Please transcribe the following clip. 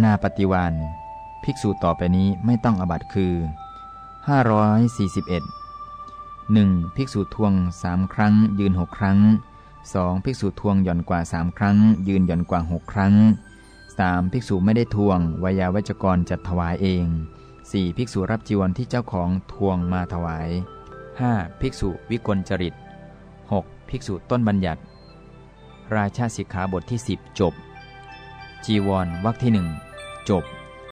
อนาปฏิวานภิกษุต่อไปนี้ไม่ต้องอบัตคือ 541 1. ภิกษุทวงสามครั้ง ยืนหกครั้ง 2. ภิกษุทวงหย่อนกว่าสามครั้ง ยืนหย่อนกว่าหกครั้ง 3. ภิกษุไม่ได้ทวงวายาวัจกรจัดถวายเอง 4. ภิกษุรับจีวรที่เจ้าของทวงมาถวาย 5. ภิกษุวิกลจริต 6. ภิกษุต้นบัญญัติ ราชาสิกขาบทที่ 10 จบ จีวรวรรคที่หนึ่ง จบ